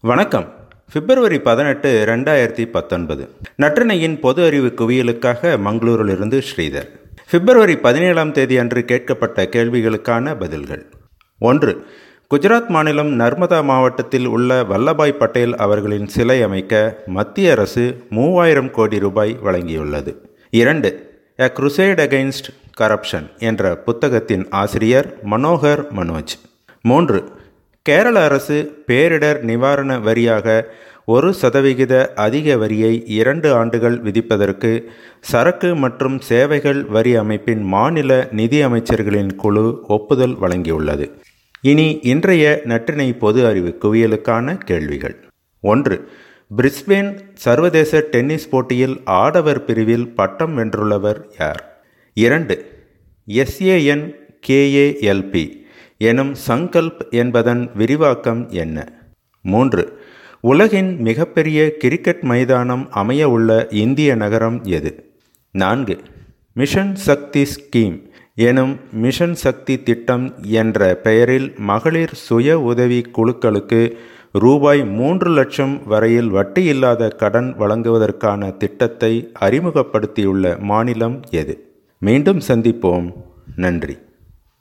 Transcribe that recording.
வணக்கம். பிப்ரவரி பதினெட்டு ரெண்டாயிரத்தி பத்தொன்பது. நற்றினையின் பொது அறிவு குவியலுக்காக மங்களூரிலிருந்து ஸ்ரீதர். பிப்ரவரி பதினேழாம் தேதி அன்று கேட்கப்பட்ட கேள்விகளுக்கான பதில்கள். ஒன்று குஜராத் மாநிலம் நர்மதா மாவட்டத்தில் உள்ள வல்லபாய் பட்டேல் அவர்களின் சிலை அமைக்க மத்திய அரசு மூவாயிரம் கோடி ரூபாய் வழங்கியுள்ளது. இரண்டு எ குருசேட் அகெயின்ஸ்ட் கரப்ஷன் என்ற புத்தகத்தின் ஆசிரியர் மனோகர் மனோஜ். மூன்று கேரள அரசு பேரிடர் நிவாரண வரியாக ஒரு சதவிகித அதிக வரியை இரண்டு ஆண்டுகள் விதிப்பதற்கு சரக்கு மற்றும் சேவைகள் வரி அமைப்பின் மாநில நிதி அமைச்சர்களின் குழு ஒப்புதல் வழங்கியுள்ளது. இனி இன்றைய நற்றினை பொது அறிவு குவியலுக்கான கேள்விகள். ஒன்று பிரிஸ்பேன் சர்வதேச டென்னிஸ் போட்டியில் ஆடவர் பிரிவில் பட்டம் வென்றுள்ளவர் யார்? இரண்டு எஸ்ஏஎன் கேஏஎல்பி. எனும் சங்கல்ப் என்பதன் விரிவாக்கம் என்ன? மூன்று. உலகின் மிகப்பெரிய கிரிக்கெட் மைதானம் அமைய உள்ள இந்திய நகரம் எது? நான்கு. மிஷன் சக்தி ஸ்கீம் எனும் மிஷன் சக்தி திட்டம் என்ற பெயரில் மகளிர் சுய உதவி குழுக்களுக்கு ரூபாய் மூன்று லட்சம் வரையில் வட்டியில்லாத கடன் வழங்குவதற்கான திட்டத்தை அறிமுகப்படுத்தியுள்ள மாநிலம் எது? மீண்டும் சந்திப்போம். நன்றி.